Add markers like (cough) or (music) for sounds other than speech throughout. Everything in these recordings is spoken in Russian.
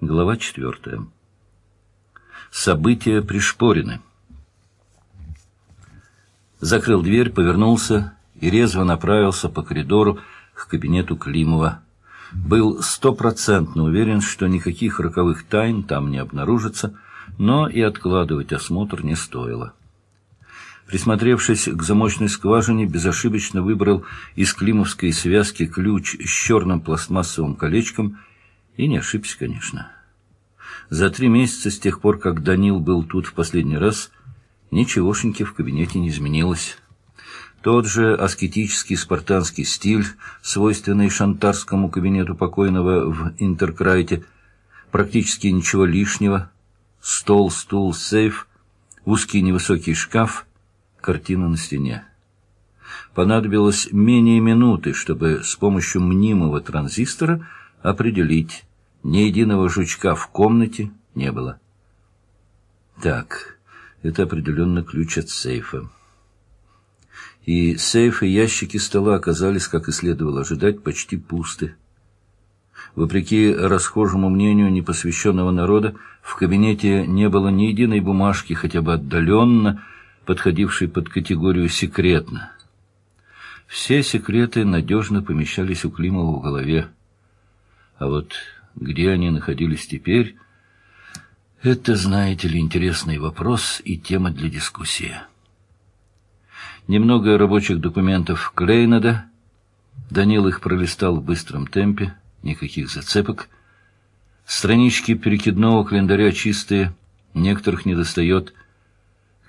Глава четвертая. События пришпорены. Закрыл дверь, повернулся и резво направился по коридору к кабинету Климова. Был стопроцентно уверен, что никаких роковых тайн там не обнаружится, но и откладывать осмотр не стоило. Присмотревшись к замочной скважине, безошибочно выбрал из климовской связки ключ с черным пластмассовым колечком и не ошибся, конечно. За три месяца с тех пор, как Данил был тут в последний раз, ничегошеньки в кабинете не изменилось. Тот же аскетический спартанский стиль, свойственный шантарскому кабинету покойного в Интеркрайте, практически ничего лишнего, стол, стул, сейф, узкий невысокий шкаф — картина на стене. Понадобилось менее минуты, чтобы с помощью мнимого транзистора определить, ни единого жучка в комнате не было. Так, это определенно ключ от сейфа. И сейф и ящики стола оказались, как и следовало ожидать, почти пусты. Вопреки расхожему мнению непосвященного народа, в кабинете не было ни единой бумажки, хотя бы отдаленно, подходивший под категорию «секретно». Все секреты надежно помещались у Климова в голове. А вот где они находились теперь, это, знаете ли, интересный вопрос и тема для дискуссии. Немного рабочих документов Клейнада. Данил их пролистал в быстром темпе, никаких зацепок. Странички перекидного календаря чистые, некоторых недостает –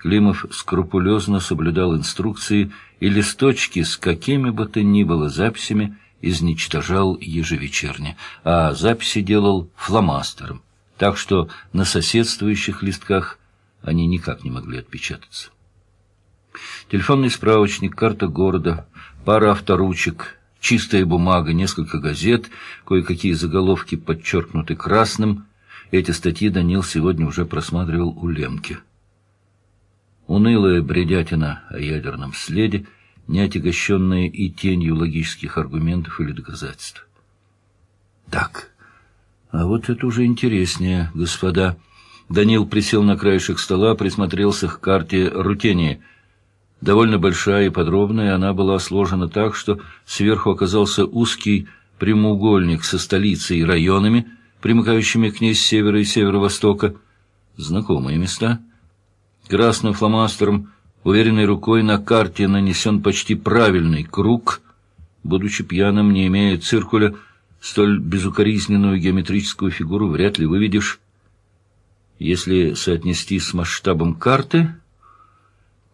Климов скрупулезно соблюдал инструкции и листочки с какими бы то ни было записями изничтожал ежевечерне, а записи делал фломастером, так что на соседствующих листках они никак не могли отпечататься. Телефонный справочник, карта города, пара авторучек, чистая бумага, несколько газет, кое-какие заголовки подчеркнуты красным. Эти статьи Данил сегодня уже просматривал у Лемки. Унылая бредятина о ядерном следе, не отягощенная и тенью логических аргументов или доказательств. Так, а вот это уже интереснее, господа. Данил присел на краешек стола, присмотрелся к карте Рутении. Довольно большая и подробная, она была сложена так, что сверху оказался узкий прямоугольник со столицей и районами, примыкающими к ней с севера и северо-востока. Знакомые места — Красным фломастером, уверенной рукой на карте нанесен почти правильный круг. Будучи пьяным, не имея циркуля, столь безукоризненную геометрическую фигуру вряд ли выведешь. Если соотнести с масштабом карты,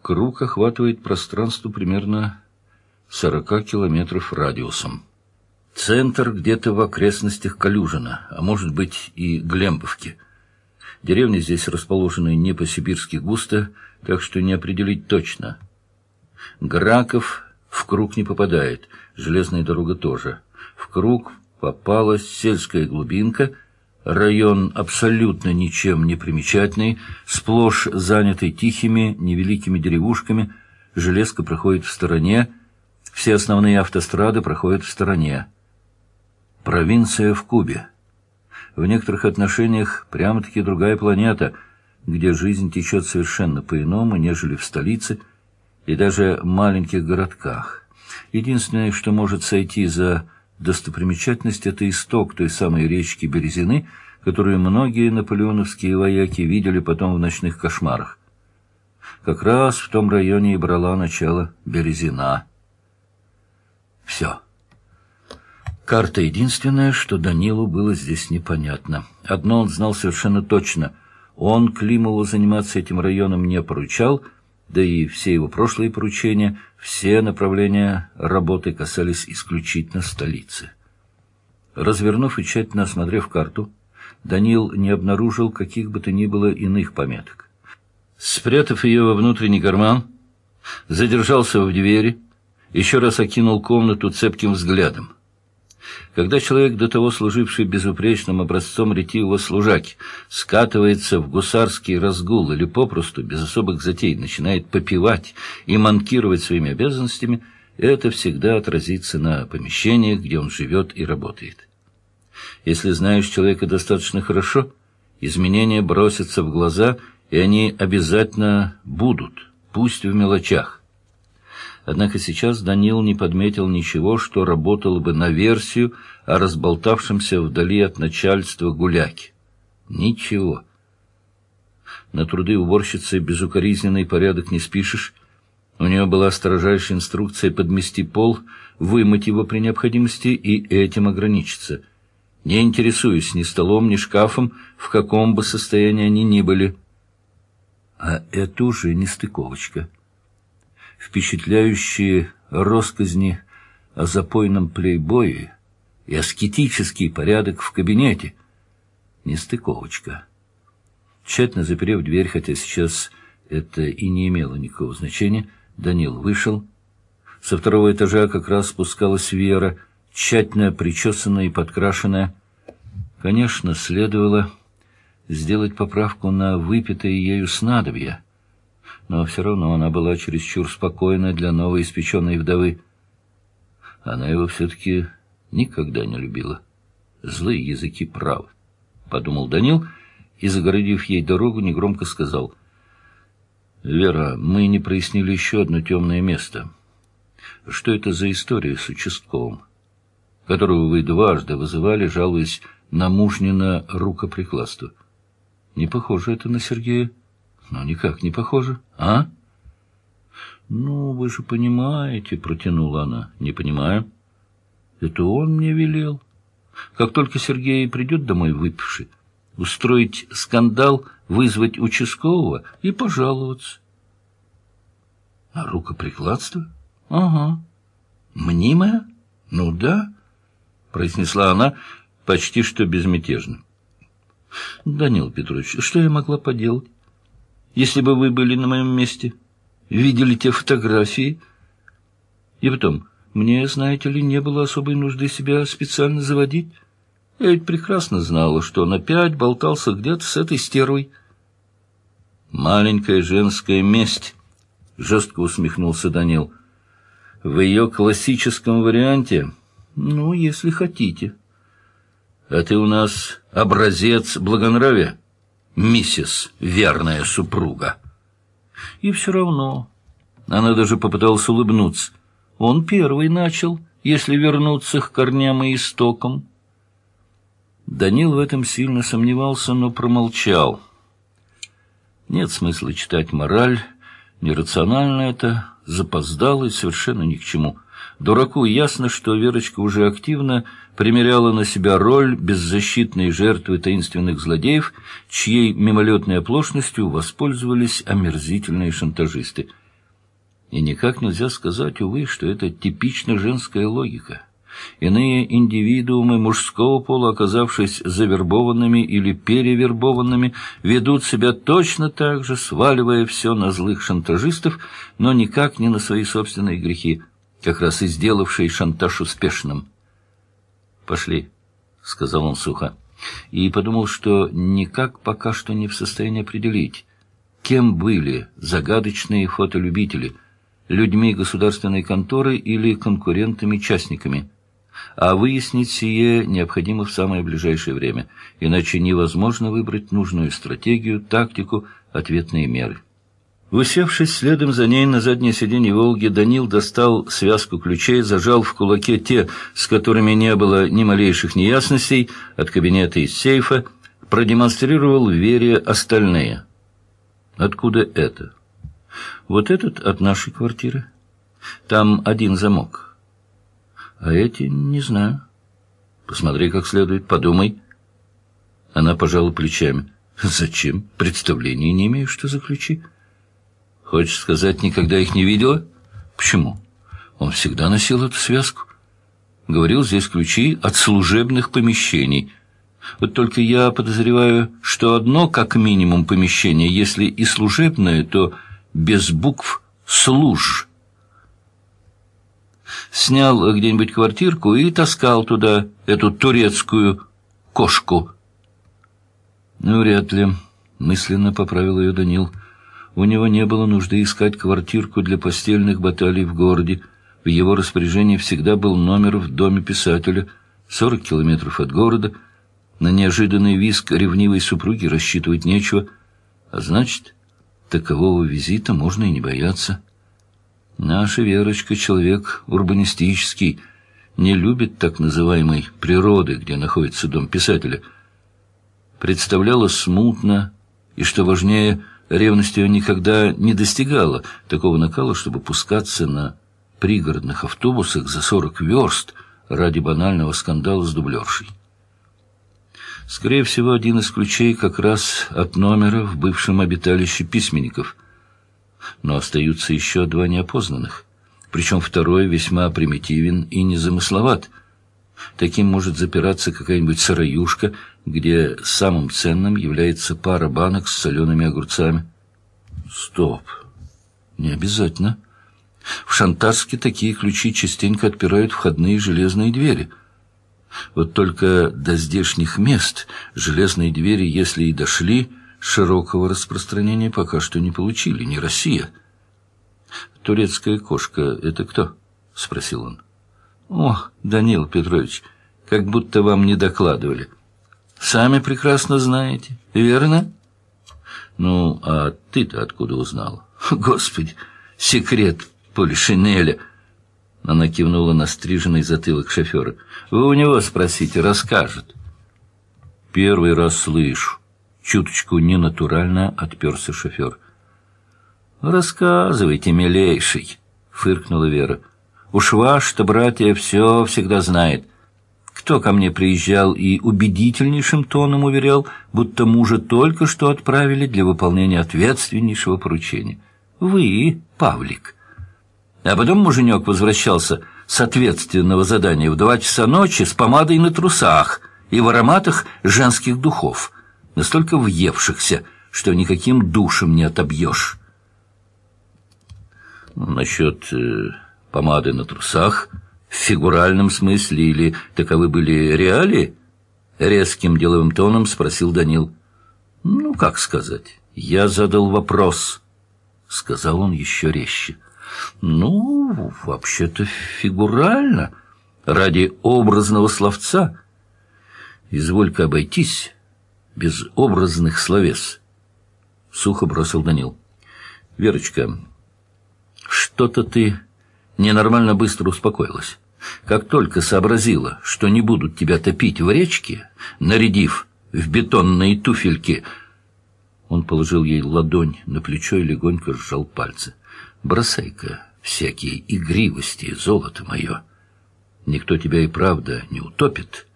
круг охватывает пространство примерно 40 километров радиусом. Центр где-то в окрестностях Калюжина, а может быть и Глембовки – Деревни здесь расположены не по-сибирски густо, так что не определить точно. Граков в круг не попадает, железная дорога тоже. В круг попалась сельская глубинка, район абсолютно ничем не примечательный, сплошь занятый тихими, невеликими деревушками, железка проходит в стороне, все основные автострады проходят в стороне. Провинция в Кубе в некоторых отношениях прямо-таки другая планета, где жизнь течет совершенно по-иному, нежели в столице и даже маленьких городках. Единственное, что может сойти за достопримечательность, это исток той самой речки Березины, которую многие наполеоновские вояки видели потом в ночных кошмарах. Как раз в том районе и брала начало Березина. Все. Карта единственное, что Данилу было здесь непонятно. Одно он знал совершенно точно. Он Климову заниматься этим районом не поручал, да и все его прошлые поручения, все направления работы касались исключительно столицы. Развернув и тщательно осмотрев карту, Данил не обнаружил каких бы то ни было иных пометок. Спрятав ее во внутренний карман, задержался в двери, еще раз окинул комнату цепким взглядом. Когда человек, до того служивший безупречным образцом ретивого служаки, скатывается в гусарский разгул или попросту, без особых затей, начинает попивать и манкировать своими обязанностями, это всегда отразится на помещениях, где он живет и работает. Если знаешь человека достаточно хорошо, изменения бросятся в глаза, и они обязательно будут, пусть в мелочах. Однако сейчас Данил не подметил ничего, что работало бы на версию о разболтавшемся вдали от начальства гуляки. Ничего. На труды уборщицы безукоризненный порядок не спишешь. У нее была строжайшая инструкция подмести пол, вымыть его при необходимости и этим ограничиться. Не интересуясь ни столом, ни шкафом, в каком бы состоянии они ни были. А это уже не стыковочка. Впечатляющие росказни о запойном плейбое и аскетический порядок в кабинете. Нестыковочка. Тщательно заперев дверь, хотя сейчас это и не имело никакого значения, Данил вышел. Со второго этажа как раз спускалась Вера, тщательно причесанная и подкрашенная. Конечно, следовало сделать поправку на выпитое ею снадобье, но все равно она была чересчур спокойна для новоиспеченной вдовы. Она его все-таки никогда не любила. Злые языки правы, — подумал Данил, и, загородив ей дорогу, негромко сказал. — Вера, мы не прояснили еще одно темное место. Что это за история с участковым, которую вы дважды вызывали, жалуясь на мужнина рукоприкладство? Не похоже это на Сергея. Ну, никак не похоже. А? Ну, вы же понимаете, протянула она. Не понимаю. Это он мне велел. Как только Сергей придет домой выпивший, устроить скандал, вызвать участкового и пожаловаться. А рукоприкладство? Ага. Мнимое? Ну да, произнесла она почти что безмятежно. Данил Петрович, что я могла поделать? Если бы вы были на моем месте, видели те фотографии. И потом, мне, знаете ли, не было особой нужды себя специально заводить. Я ведь прекрасно знала, что он опять болтался где-то с этой стервой. «Маленькая женская месть», — жестко усмехнулся Данил. «В ее классическом варианте? Ну, если хотите». «А ты у нас образец благонравия, миссис верная супруга». И все равно. Она даже попыталась улыбнуться. Он первый начал, если вернуться к корням и истокам. Данил в этом сильно сомневался, но промолчал. Нет смысла читать мораль, нерационально это, запоздало и совершенно ни к чему. Дураку ясно, что Верочка уже активно примеряла на себя роль беззащитной жертвы таинственных злодеев, чьей мимолетной оплошностью воспользовались омерзительные шантажисты. И никак нельзя сказать, увы, что это типично женская логика. Иные индивидуумы мужского пола, оказавшись завербованными или перевербованными, ведут себя точно так же, сваливая все на злых шантажистов, но никак не на свои собственные грехи, как раз и сделавшие шантаж успешным. «Пошли», — сказал он сухо, и подумал, что никак пока что не в состоянии определить, кем были загадочные фотолюбители — людьми государственной конторы или конкурентами-частниками. А выяснить сие необходимо в самое ближайшее время, иначе невозможно выбрать нужную стратегию, тактику, ответные меры. Усевшись следом за ней на заднее сиденье «Волги», Данил достал связку ключей, зажал в кулаке те, с которыми не было ни малейших неясностей, от кабинета из сейфа, продемонстрировал Вере остальные. «Откуда это?» Вот этот от нашей квартиры. Там один замок. А эти не знаю. Посмотри как следует, подумай. Она пожала плечами. Зачем? Представления не имею, что за ключи. Хочешь сказать, никогда их не видела? Почему? Он всегда носил эту связку. Говорил, здесь ключи от служебных помещений. Вот только я подозреваю, что одно, как минимум, помещение, если и служебное, то без букв «служ». Снял где-нибудь квартирку и таскал туда эту турецкую кошку. Ну, вряд ли, мысленно поправил ее Данил. У него не было нужды искать квартирку для постельных баталий в городе. В его распоряжении всегда был номер в доме писателя, сорок километров от города, На неожиданный виск ревнивой супруги рассчитывать нечего, а значит, такового визита можно и не бояться. Наша Верочка — человек урбанистический, не любит так называемой природы, где находится дом писателя. Представляла смутно, и, что важнее, ревность ее никогда не достигала такого накала, чтобы пускаться на пригородных автобусах за сорок верст ради банального скандала с дублершей. Скорее всего, один из ключей как раз от номера в бывшем обиталище письменников — но остаются еще два неопознанных. Причем второй весьма примитивен и незамысловат. Таким может запираться какая-нибудь сыроюшка, где самым ценным является пара банок с солеными огурцами. Стоп. Не обязательно. В Шантарске такие ключи частенько отпирают входные железные двери. Вот только до здешних мест железные двери, если и дошли, широкого распространения пока что не получили, не Россия. «Турецкая кошка — это кто?» — спросил он. «О, Данил Петрович, как будто вам не докладывали. Сами прекрасно знаете, верно?» «Ну, а ты-то откуда узнал?» (laughs) «Господи, секрет Полишинеля!» Она кивнула на стриженный затылок шофера. «Вы у него спросите, расскажет». «Первый раз слышу». Чуточку ненатурально отперся шофер. «Рассказывайте, милейший», — фыркнула Вера. «Уж ваш-то, братья, все всегда знает. Кто ко мне приезжал и убедительнейшим тоном уверял, будто мужа только что отправили для выполнения ответственнейшего поручения? Вы, Павлик». А потом муженек возвращался с ответственного задания в два часа ночи с помадой на трусах и в ароматах женских духов — настолько въевшихся, что никаким душем не отобьешь. Насчет э, помады на трусах, в фигуральном смысле или таковы были реалии? Резким деловым тоном спросил Данил. Ну, как сказать, я задал вопрос, сказал он еще резче. Ну, вообще-то фигурально, ради образного словца. Изволь-ка обойтись без образных словес. Сухо бросил Данил. Верочка, что-то ты ненормально быстро успокоилась. Как только сообразила, что не будут тебя топить в речке, нарядив в бетонные туфельки, он положил ей ладонь на плечо и легонько сжал пальцы. «Бросай-ка всякие игривости, золото мое. Никто тебя и правда не утопит,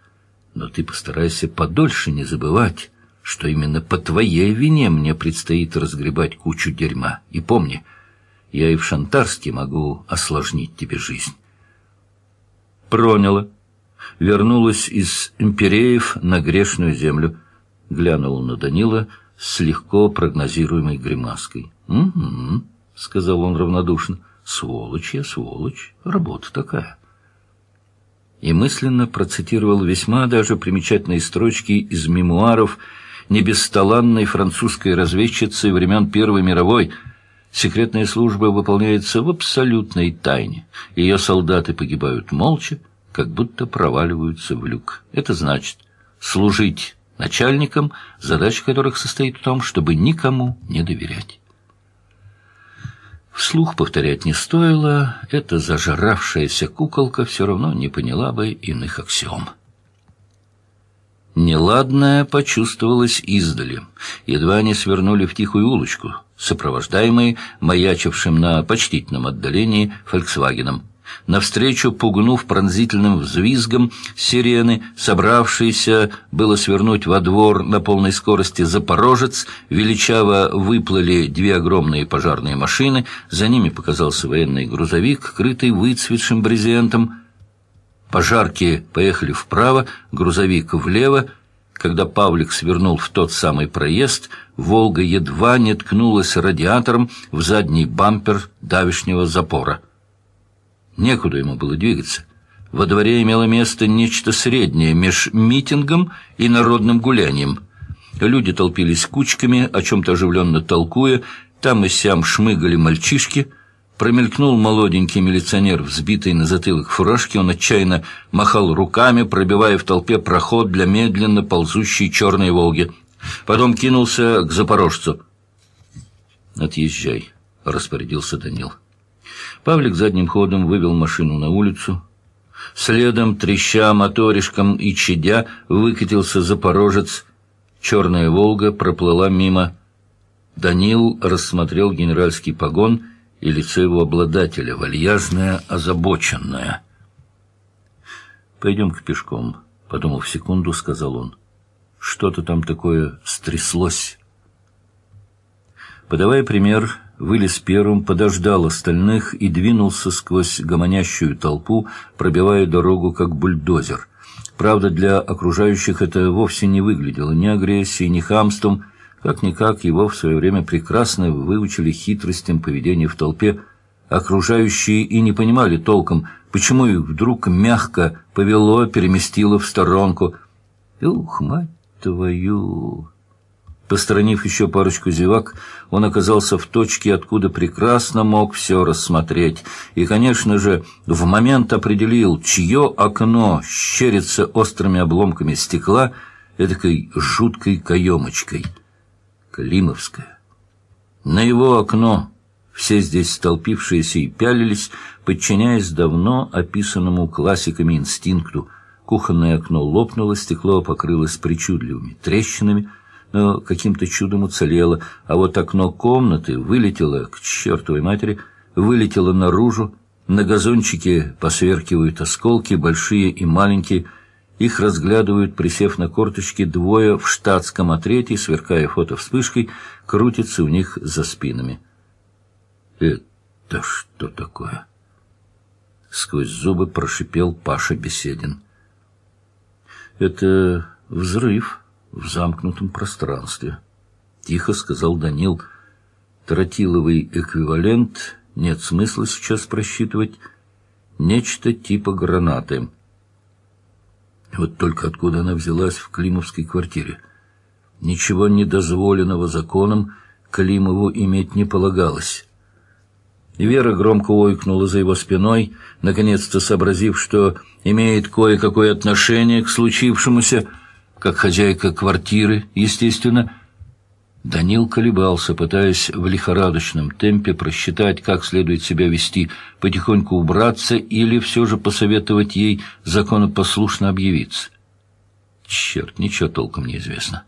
но ты постарайся подольше не забывать, что именно по твоей вине мне предстоит разгребать кучу дерьма. И помни, я и в Шантарске могу осложнить тебе жизнь. Проняла. Вернулась из импереев на грешную землю. Глянула на Данила с легко прогнозируемой гримаской. «Угу», — сказал он равнодушно. «Сволочь я, сволочь. Работа такая» и мысленно процитировал весьма даже примечательные строчки из мемуаров небесталанной французской разведчицы времен Первой мировой. Секретная служба выполняется в абсолютной тайне. Ее солдаты погибают молча, как будто проваливаются в люк. Это значит служить начальникам, задача которых состоит в том, чтобы никому не доверять. Вслух повторять не стоило, эта зажравшаяся куколка все равно не поняла бы иных аксиом. Неладное почувствовалось издали. Едва они свернули в тихую улочку, сопровождаемые маячившим на почтительном отдалении «Фольксвагеном». Навстречу, пугнув пронзительным взвизгом, сирены, собравшиеся было свернуть во двор на полной скорости «Запорожец», величаво выплыли две огромные пожарные машины, за ними показался военный грузовик, крытый выцветшим брезентом, Пожарки поехали вправо, грузовик влево. Когда Павлик свернул в тот самый проезд, «Волга» едва не ткнулась радиатором в задний бампер давишнего запора. Некуда ему было двигаться. Во дворе имело место нечто среднее меж митингом и народным гулянием. Люди толпились кучками, о чем-то оживленно толкуя, там и сям шмыгали мальчишки — Промелькнул молоденький милиционер, взбитый на затылок фуражки. Он отчаянно махал руками, пробивая в толпе проход для медленно ползущей черной «Волги». Потом кинулся к запорожцу. «Отъезжай», — распорядился Данил. Павлик задним ходом вывел машину на улицу. Следом, треща моторишком и чадя, выкатился запорожец. Черная «Волга» проплыла мимо. Данил рассмотрел генеральский погон и лицо его обладателя, вальяжное, озабоченное. «Пойдем-ка пешком», — подумав секунду, сказал он. «Что-то там такое стряслось». Подавая пример, вылез первым, подождал остальных и двинулся сквозь гомонящую толпу, пробивая дорогу, как бульдозер. Правда, для окружающих это вовсе не выглядело ни агрессией, ни хамством. Как-никак его в свое время прекрасно выучили хитростям поведения в толпе. Окружающие и не понимали толком, почему их вдруг мягко повело, переместило в сторонку. «Ух, мать твою!» Посторонив еще парочку зевак, он оказался в точке, откуда прекрасно мог все рассмотреть. И, конечно же, в момент определил, чье окно щерится острыми обломками стекла эдакой жуткой каемочкой. Климовская. На его окно все здесь столпившиеся и пялились, подчиняясь давно описанному классиками инстинкту. Кухонное окно лопнуло, стекло покрылось причудливыми трещинами — но каким-то чудом уцелело, а вот окно комнаты вылетело к чертовой матери, вылетело наружу, на газончике посверкивают осколки, большие и маленькие, их разглядывают, присев на корточки, двое в штатском, а третий, сверкая фотовспышкой, крутится у них за спинами. «Это что такое?» Сквозь зубы прошипел Паша Беседин. «Это взрыв», в замкнутом пространстве. Тихо сказал Данил. Тротиловый эквивалент нет смысла сейчас просчитывать. Нечто типа гранаты. Вот только откуда она взялась в Климовской квартире. Ничего недозволенного законом Климову иметь не полагалось. Вера громко ойкнула за его спиной, наконец-то сообразив, что имеет кое-какое отношение к случившемуся, как хозяйка квартиры, естественно. Данил колебался, пытаясь в лихорадочном темпе просчитать, как следует себя вести, потихоньку убраться или все же посоветовать ей законопослушно объявиться. Черт, ничего толком не известно.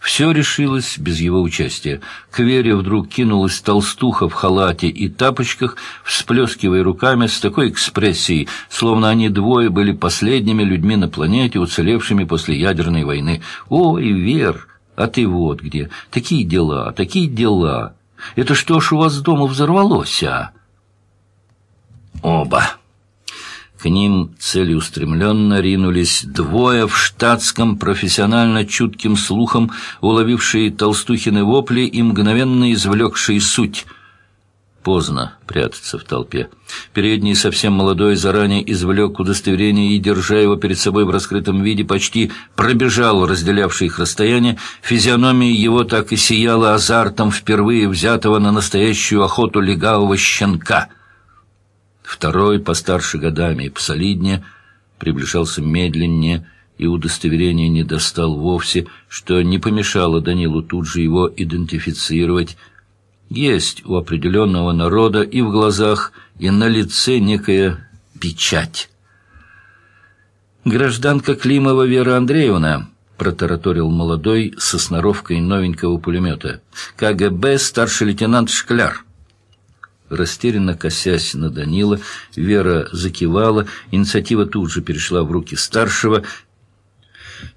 Все решилось без его участия. К Вере вдруг кинулась толстуха в халате и тапочках, всплескивая руками с такой экспрессией, словно они двое были последними людьми на планете, уцелевшими после ядерной войны. «Ой, Вер, а ты вот где! Такие дела, такие дела! Это что ж у вас дома взорвалось, а?» «Оба!» К ним целеустремленно ринулись двое в штатском, профессионально чутким слухом, уловившие толстухины вопли и мгновенно извлекшие суть. Поздно прятаться в толпе. Передний, совсем молодой, заранее извлек удостоверение и, держа его перед собой в раскрытом виде, почти пробежал разделявшее их расстояние. Физиономия его так и сияла азартом впервые взятого на настоящую охоту легавого щенка — Второй, постарше годами и посолиднее, приближался медленнее, и удостоверение не достал вовсе, что не помешало Данилу тут же его идентифицировать. Есть у определенного народа и в глазах, и на лице некая печать. «Гражданка Климова Вера Андреевна», — протараторил молодой со сноровкой новенького пулемета, «КГБ старший лейтенант Шкляр». Растерянно косясь на Данила, Вера закивала, инициатива тут же перешла в руки старшего.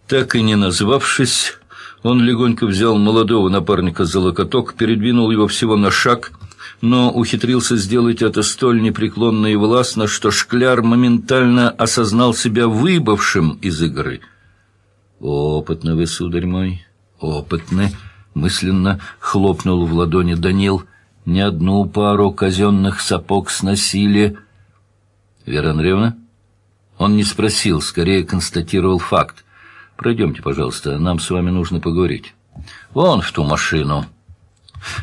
Так и не назвавшись, он легонько взял молодого напарника за локоток, передвинул его всего на шаг, но ухитрился сделать это столь непреклонно и властно, что Шкляр моментально осознал себя выбывшим из игры. «Опытный вы, сударь мой, опытный!» — мысленно хлопнул в ладони Данил — ни одну пару казенных сапог сносили. Вера Андреевна? Он не спросил, скорее констатировал факт. Пройдемте, пожалуйста, нам с вами нужно поговорить. Вон в ту машину.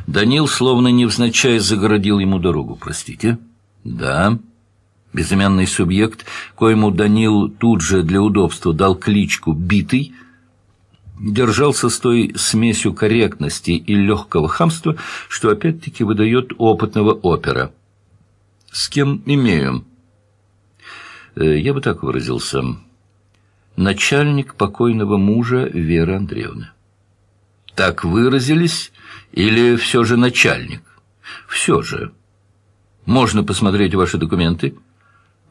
Данил, словно невзначай, загородил ему дорогу. «Простите?» «Да». Безымянный субъект, коему Данил тут же для удобства дал кличку «Битый», держался с той смесью корректности и легкого хамства, что опять-таки выдает опытного опера. «С кем имею?» э, Я бы так выразился. Начальник покойного мужа Веры Андреевны. «Так выразились или все же начальник?» «Все же. Можно посмотреть ваши документы?»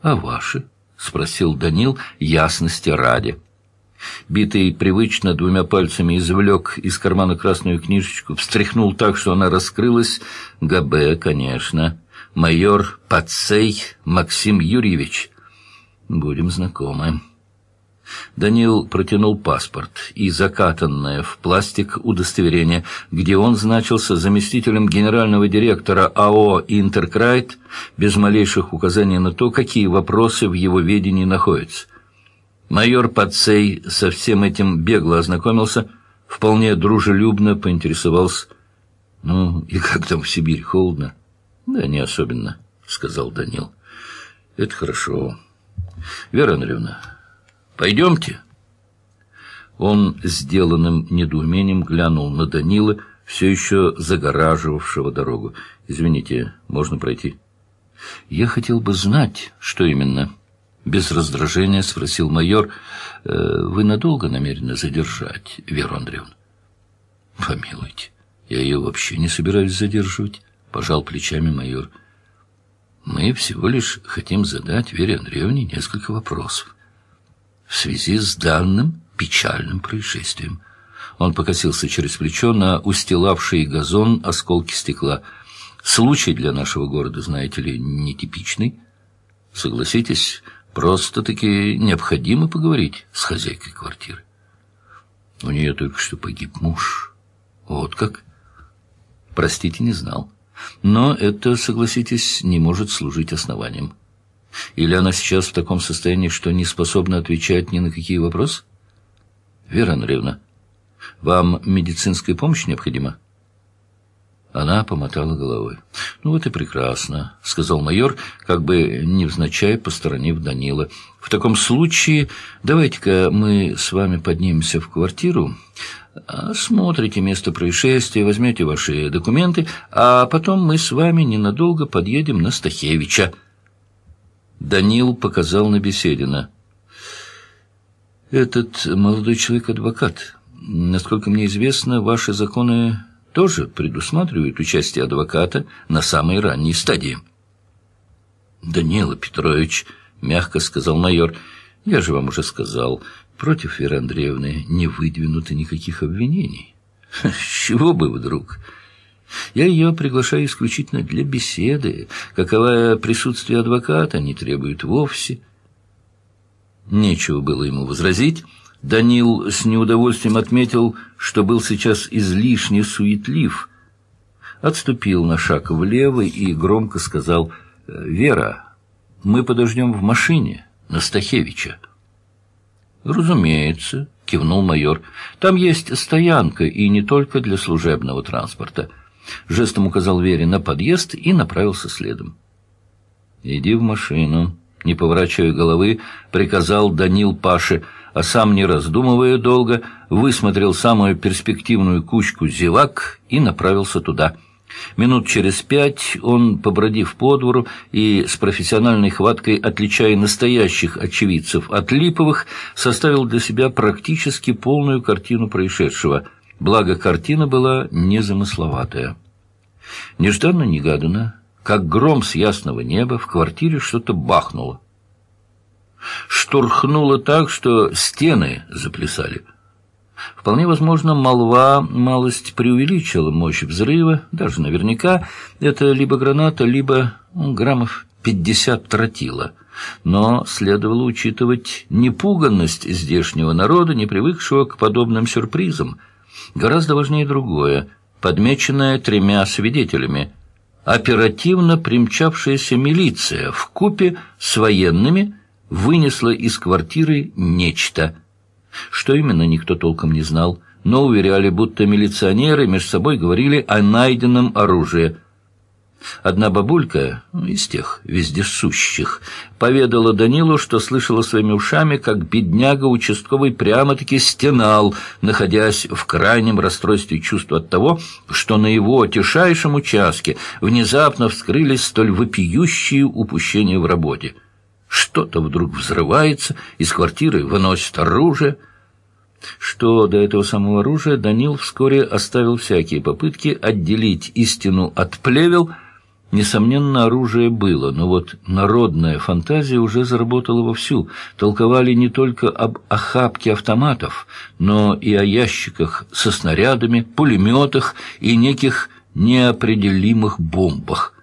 «А ваши?» — спросил Данил ясности ради. Битый привычно двумя пальцами извлек из кармана красную книжечку, встряхнул так, что она раскрылась. ГБ, конечно. Майор Пацей Максим Юрьевич. Будем знакомы. Данил протянул паспорт и закатанное в пластик удостоверение, где он значился заместителем генерального директора АО «Интеркрайт» без малейших указаний на то, какие вопросы в его ведении находятся. Майор Пацей со всем этим бегло ознакомился, вполне дружелюбно поинтересовался. «Ну, и как там в Сибири? Холодно?» «Да не особенно», — сказал Данил. «Это хорошо. Вера Андреевна, пойдемте». Он сделанным недоумением глянул на Данила, все еще загораживавшего дорогу. «Извините, можно пройти?» «Я хотел бы знать, что именно...» Без раздражения спросил майор. «Э, «Вы надолго намерены задержать Веру Андреевну?» «Помилуйте, я ее вообще не собираюсь задерживать», — пожал плечами майор. «Мы всего лишь хотим задать Вере Андреевне несколько вопросов в связи с данным печальным происшествием». Он покосился через плечо на устилавший газон осколки стекла. «Случай для нашего города, знаете ли, нетипичный. Согласитесь, Просто-таки необходимо поговорить с хозяйкой квартиры. У нее только что погиб муж. Вот как? Простите, не знал. Но это, согласитесь, не может служить основанием. Или она сейчас в таком состоянии, что не способна отвечать ни на какие вопросы? Вера Андреевна, вам медицинская помощь необходима? Она помотала головой. «Ну вот и прекрасно», — сказал майор, как бы невзначай посторонив Данила. «В таком случае давайте-ка мы с вами поднимемся в квартиру, осмотрите место происшествия, возьмете ваши документы, а потом мы с вами ненадолго подъедем на Стахевича». Данил показал на Беседина. «Этот молодой человек адвокат. Насколько мне известно, ваши законы тоже предусматривает участие адвоката на самой ранней стадии. «Данила Петрович», — мягко сказал майор, — «я же вам уже сказал, против Веры Андреевны не выдвинуто никаких обвинений. С чего бы вдруг?» Я ее приглашаю исключительно для беседы, каковое присутствие адвоката не требует вовсе. Нечего было ему возразить, Данил с неудовольствием отметил, что был сейчас излишне суетлив. Отступил на шаг влево и громко сказал «Вера, мы подождем в машине на Стахевича». «Разумеется», — кивнул майор. «Там есть стоянка, и не только для служебного транспорта». Жестом указал Вере на подъезд и направился следом. «Иди в машину», — не поворачивая головы, приказал Данил Паше — а сам, не раздумывая долго, высмотрел самую перспективную кучку зевак и направился туда. Минут через пять он, побродив по двору и с профессиональной хваткой отличая настоящих очевидцев от липовых, составил для себя практически полную картину происшедшего, благо картина была незамысловатая. Нежданно-негаданно, как гром с ясного неба, в квартире что-то бахнуло штурхнуло так, что стены заплясали. Вполне возможно, молва малость преувеличила мощь взрыва, даже наверняка это либо граната, либо ну, граммов пятьдесят тротила. Но следовало учитывать непуганность здешнего народа, не привыкшего к подобным сюрпризам. Гораздо важнее другое, подмеченное тремя свидетелями. Оперативно примчавшаяся милиция в купе с военными – вынесла из квартиры нечто. Что именно, никто толком не знал, но уверяли, будто милиционеры между собой говорили о найденном оружии – Одна бабулька, ну, из тех вездесущих, поведала Данилу, что слышала своими ушами, как бедняга участковый прямо-таки стенал, находясь в крайнем расстройстве чувства от того, что на его тишайшем участке внезапно вскрылись столь вопиющие упущения в работе. Что-то вдруг взрывается, из квартиры выносит оружие. Что до этого самого оружия, Данил вскоре оставил всякие попытки отделить истину от плевел — Несомненно, оружие было, но вот народная фантазия уже заработала вовсю. Толковали не только об охапке автоматов, но и о ящиках со снарядами, пулеметах и неких неопределимых бомбах.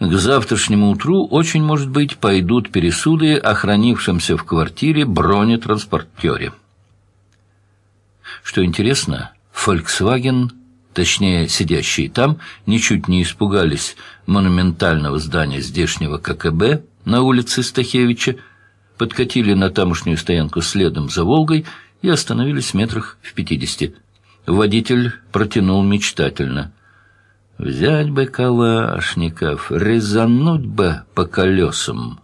К завтрашнему утру, очень может быть, пойдут пересуды о хранившемся в квартире бронетранспортере. Что интересно, «Фольксваген» точнее, сидящие там, ничуть не испугались монументального здания здешнего ККБ на улице Стахевича, подкатили на тамошнюю стоянку следом за «Волгой» и остановились в метрах в пятидесяти. Водитель протянул мечтательно. «Взять бы калашников, резануть бы по колесам.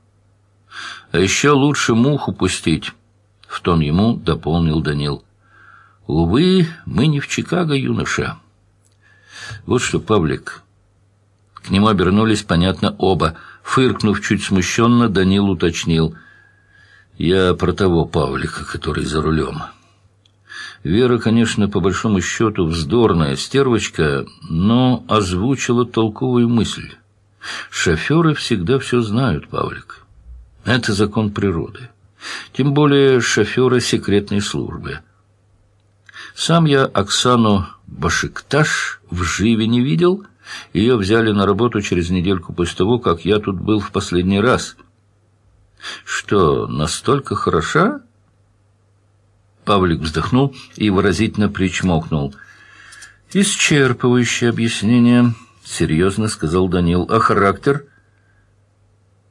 А еще лучше муху пустить», — в тон ему дополнил Данил. «Увы, мы не в Чикаго, юноша». Вот что, Павлик... К нему обернулись, понятно, оба. Фыркнув чуть смущенно, Данил уточнил. «Я про того Павлика, который за рулем». Вера, конечно, по большому счету вздорная стервочка, но озвучила толковую мысль. Шоферы всегда все знают, Павлик. Это закон природы. Тем более шоферы секретной службы. Сам я Оксану Башикташ в живе не видел. Ее взяли на работу через недельку после того, как я тут был в последний раз. Что, настолько хороша? Павлик вздохнул и выразительно причмокнул. «Исчерпывающее объяснение», — серьезно сказал Данил. «А характер?»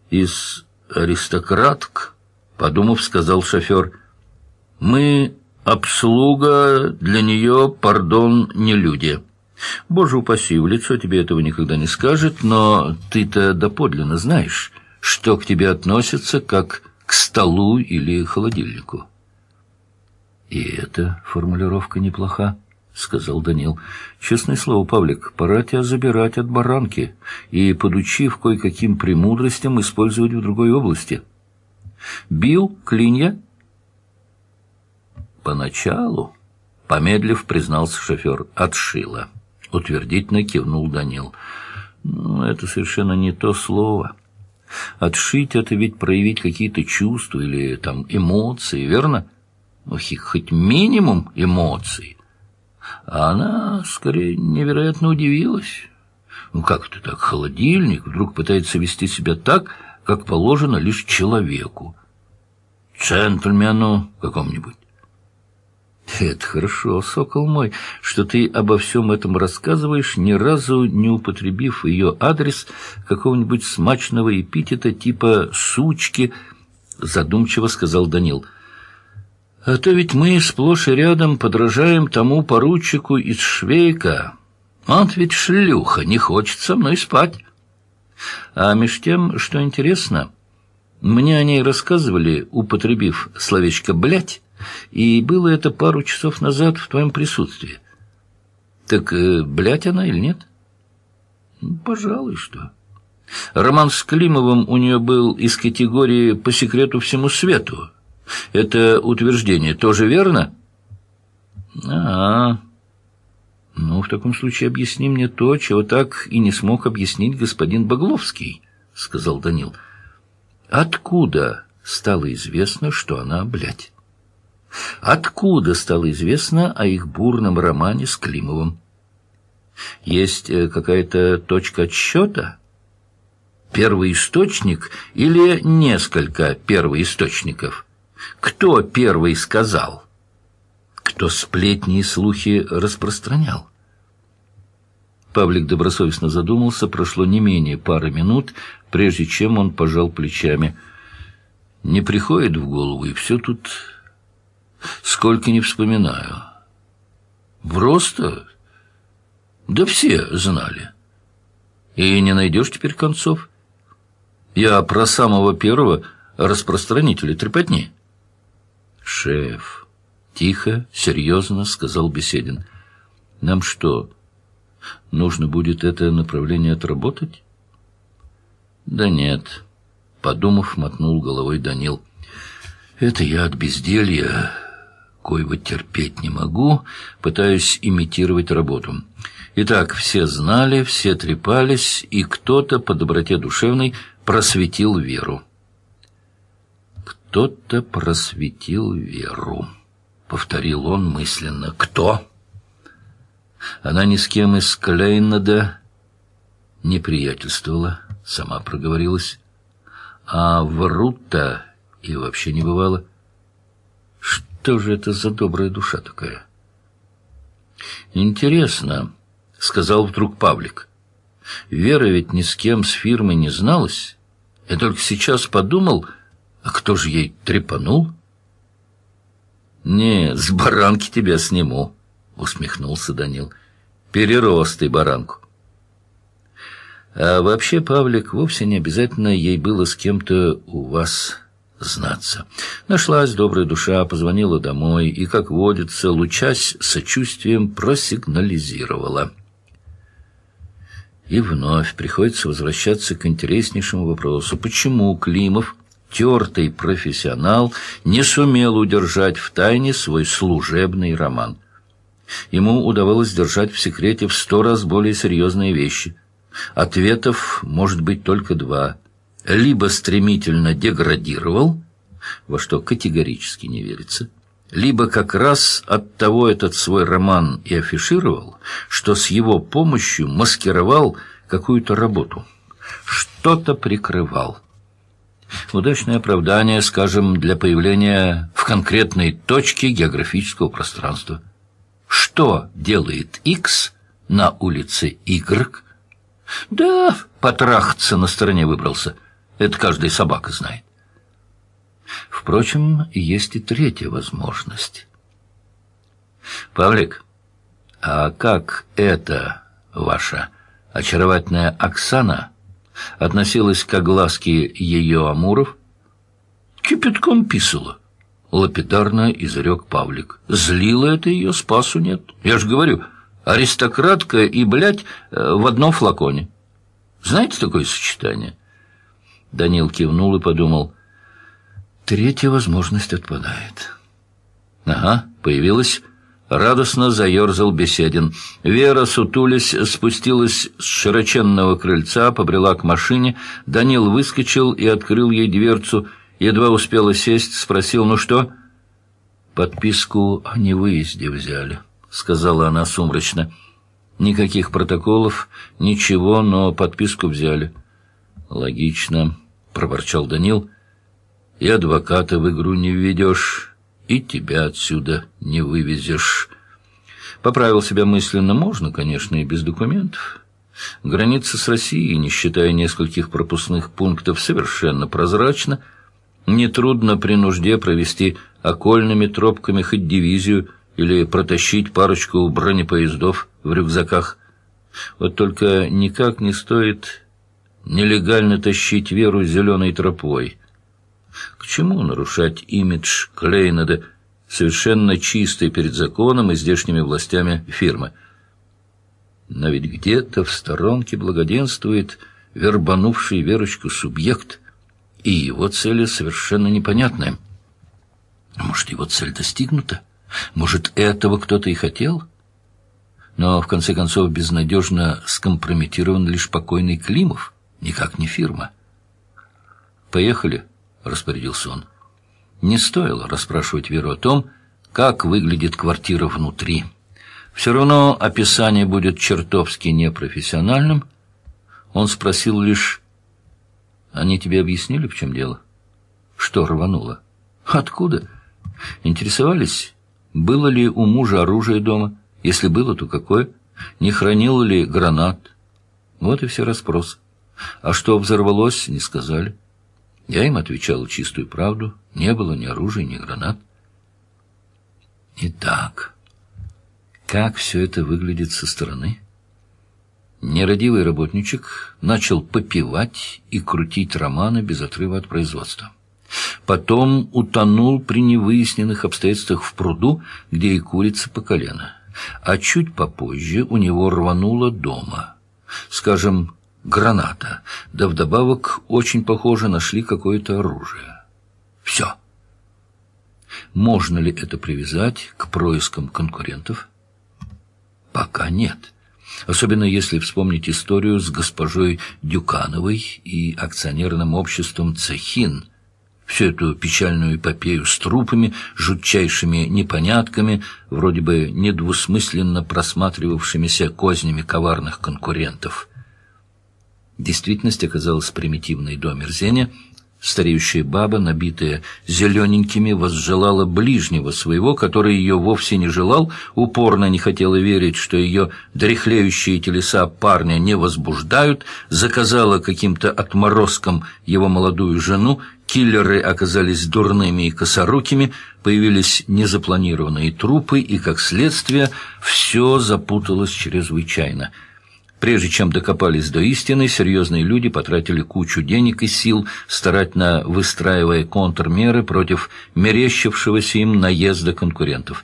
«Из аристократк», — подумав, сказал шофер. «Мы Обслуга для нее, пардон, не люди. Боже упаси, в лицо тебе этого никогда не скажет, но ты-то доподлинно знаешь, что к тебе относится как к столу или холодильнику. И эта формулировка неплоха, — сказал Данил. Честное слово, Павлик, пора тебя забирать от баранки и, подучив кое-каким премудростям, использовать в другой области. Бил клинья Поначалу, помедлив, признался шофер, отшила. Утвердительно кивнул Данил. Ну, это совершенно не то слово. Отшить — это ведь проявить какие-то чувства или там эмоции, верно? Ну, хоть минимум эмоций. А она, скорее, невероятно удивилась. Ну, как это так? Холодильник вдруг пытается вести себя так, как положено лишь человеку. Джентльмену какому-нибудь. Это хорошо, сокол мой, что ты обо всем этом рассказываешь, ни разу не употребив ее адрес какого-нибудь смачного эпитета типа «сучки», задумчиво сказал Данил. А то ведь мы сплошь и рядом подражаем тому поручику из Швейка. Он ведь шлюха, не хочет со мной спать. А меж тем, что интересно, мне о ней рассказывали, употребив словечко «блядь», и было это пару часов назад в твоем присутствии. Так, э, блядь, она или нет? Ну, пожалуй, что. Роман с Климовым у нее был из категории «по секрету всему свету». Это утверждение тоже верно? А, -а. ну, в таком случае объясни мне то, чего так и не смог объяснить господин Багловский, сказал Данил. Откуда стало известно, что она, блядь? Откуда стало известно о их бурном романе с Климовым? Есть э, какая-то точка отсчета? Первый источник или несколько первоисточников? Кто первый сказал? Кто сплетни и слухи распространял? Павлик добросовестно задумался, прошло не менее пары минут, прежде чем он пожал плечами. Не приходит в голову, и все тут Сколько не вспоминаю. Просто? Да все знали. И не найдешь теперь концов. Я про самого первого распространителя трепотни. Шеф, тихо, серьезно сказал Беседин. Нам что, нужно будет это направление отработать? Да нет, подумав, мотнул головой Данил. Это я от безделья, коего терпеть не могу, пытаюсь имитировать работу. Итак, все знали, все трепались, и кто-то по доброте душевной просветил веру. «Кто-то просветил веру», — повторил он мысленно. «Кто?» Она ни с кем из Клейнада не приятельствовала, сама проговорилась. А врут-то и вообще не бывало. Что же это за добрая душа такая? Интересно, — сказал вдруг Павлик. Вера ведь ни с кем с фирмой не зналась. Я только сейчас подумал, а кто же ей трепанул? «Не, с баранки тебя сниму», — усмехнулся Данил. «Перерос ты баранку». А вообще, Павлик, вовсе не обязательно ей было с кем-то у вас знаться. Нашлась добрая душа, позвонила домой и, как водится, лучась сочувствием, просигнализировала. И вновь приходится возвращаться к интереснейшему вопросу. Почему Климов, тертый профессионал, не сумел удержать в тайне свой служебный роман? Ему удавалось держать в секрете в сто раз более серьезные вещи. Ответов может быть только два – либо стремительно деградировал, во что категорически не верится, либо как раз от того этот свой роман и афишировал, что с его помощью маскировал какую-то работу, что-то прикрывал. Удачное оправдание, скажем, для появления в конкретной точке географического пространства. Что делает X на улице Y? Да, потрахаться на стороне выбрался – это каждая собака знает. Впрочем, есть и третья возможность. Павлик, а как эта ваша очаровательная Оксана относилась к огласке ее амуров? Кипятком писала. Лапидарно изрек Павлик. Злило это ее, спасу нет. Я же говорю, аристократка и, блядь, э, в одном флаконе. Знаете такое сочетание? Данил кивнул и подумал. Третья возможность отпадает. Ага, появилась. Радостно заерзал Беседин. Вера, сутулясь, спустилась с широченного крыльца, побрела к машине. Данил выскочил и открыл ей дверцу. Едва успела сесть, спросил, ну что? «Подписку о невыезде взяли», — сказала она сумрачно. «Никаких протоколов, ничего, но подписку взяли». «Логично». — проворчал Данил. «И адвоката в игру не введешь, и тебя отсюда не вывезешь». Поправил себя мысленно, можно, конечно, и без документов. Граница с Россией, не считая нескольких пропускных пунктов, совершенно прозрачна. Нетрудно при нужде провести окольными тропками хоть дивизию или протащить парочку бронепоездов в рюкзаках. Вот только никак не стоит нелегально тащить Веру зеленой тропой. К чему нарушать имидж Клейнеда, совершенно чистой перед законом и здешними властями фирмы? Но ведь где-то в сторонке благоденствует вербанувший Верочку субъект, и его цели совершенно непонятны. Может, его цель достигнута? Может, этого кто-то и хотел? Но, в конце концов, безнадежно скомпрометирован лишь покойный Климов никак не фирма. «Поехали», — распорядился он. Не стоило расспрашивать Веру о том, как выглядит квартира внутри. Все равно описание будет чертовски непрофессиональным. Он спросил лишь, «Они тебе объяснили, в чем дело?» «Что рвануло?» «Откуда?» «Интересовались, было ли у мужа оружие дома? Если было, то какое? Не хранил ли гранат?» Вот и все расспросы. А что взорвалось, не сказали. Я им отвечал чистую правду. Не было ни оружия, ни гранат. Итак, Как все это выглядит со стороны? Нерадивый работничек начал попивать и крутить романы без отрыва от производства. Потом утонул при невыясненных обстоятельствах в пруду, где и курица по колено. А чуть попозже у него рвануло дома. Скажем, граната, да вдобавок очень похоже нашли какое-то оружие. Все. Можно ли это привязать к проискам конкурентов? Пока нет. Особенно если вспомнить историю с госпожой Дюкановой и акционерным обществом «Цехин», всю эту печальную эпопею с трупами, жутчайшими непонятками, вроде бы недвусмысленно просматривавшимися кознями коварных конкурентов. Действительность оказалась примитивной до мерзения – Стареющая баба, набитая зелененькими, возжелала ближнего своего, который ее вовсе не желал, упорно не хотела верить, что ее дряхлеющие телеса парня не возбуждают, заказала каким-то отморозком его молодую жену, киллеры оказались дурными и косорукими, появились незапланированные трупы, и, как следствие, все запуталось чрезвычайно – Прежде чем докопались до истины, серьезные люди потратили кучу денег и сил, старательно выстраивая контрмеры против мерещившегося им наезда конкурентов.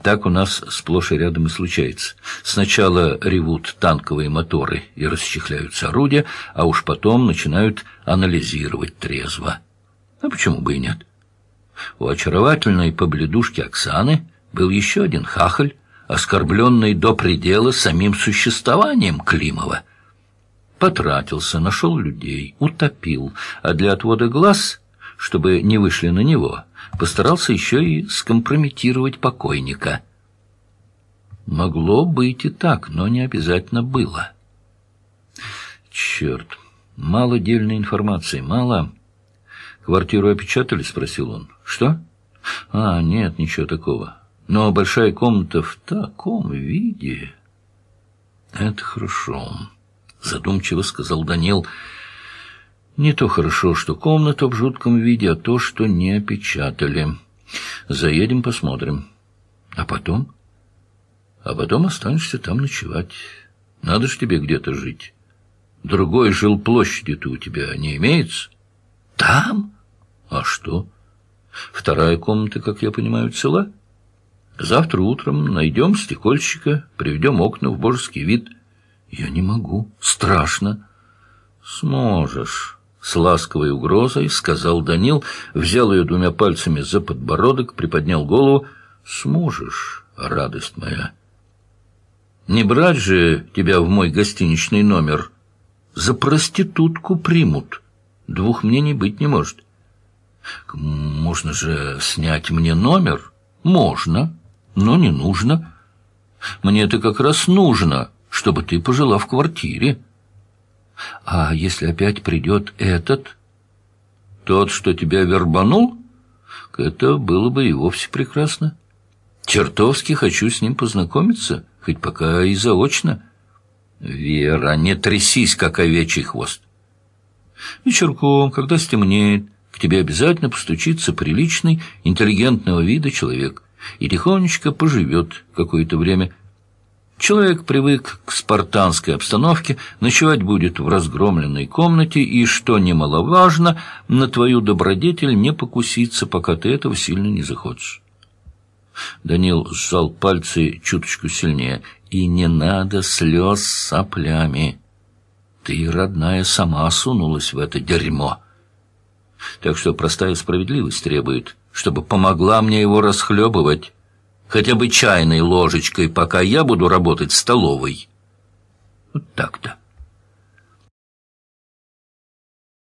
Так у нас сплошь и рядом и случается. Сначала ревут танковые моторы и расчехляются орудия, а уж потом начинают анализировать трезво. А почему бы и нет? У очаровательной побледушки Оксаны был еще один хахаль, оскорбленный до предела самим существованием Климова. Потратился, нашел людей, утопил, а для отвода глаз, чтобы не вышли на него, постарался еще и скомпрометировать покойника. Могло быть и так, но не обязательно было. Черт, мало дельной информации, мало. Квартиру опечатали, спросил он. Что? А, нет, ничего такого. Но большая комната в таком виде... Это хорошо, задумчиво сказал Данил. Не то хорошо, что комната в жутком виде, а то, что не опечатали. Заедем, посмотрим. А потом? А потом останешься там ночевать. Надо ж тебе где-то жить. Другой жилплощади-то у тебя не имеется? Там? А что? Вторая комната, как я понимаю, цела? — Завтра утром найдем стекольщика, приведем окна в божеский вид. Я не могу. Страшно. Сможешь. С ласковой угрозой сказал Данил, взял ее двумя пальцами за подбородок, приподнял голову. Сможешь, радость моя. Не брать же тебя в мой гостиничный номер. За проститутку примут. Двух мнений быть не может. Можно же снять мне номер? Можно но не нужно. Мне это как раз нужно, чтобы ты пожила в квартире. А если опять придет этот, тот, что тебя вербанул, это было бы и вовсе прекрасно. Чертовски хочу с ним познакомиться, хоть пока и заочно. Вера, не трясись, как овечий хвост. Вечерком, когда стемнеет, к тебе обязательно постучится приличный, интеллигентного вида человек и тихонечко поживет какое-то время. Человек привык к спартанской обстановке, ночевать будет в разгромленной комнате, и, что немаловажно, на твою добродетель не покуситься, пока ты этого сильно не захочешь. Данил сжал пальцы чуточку сильнее. «И не надо слез соплями. Ты, родная, сама сунулась в это дерьмо. Так что простая справедливость требует, чтобы помогла мне его расхлебывать, хотя бы чайной ложечкой, пока я буду работать в столовой. Вот так-то.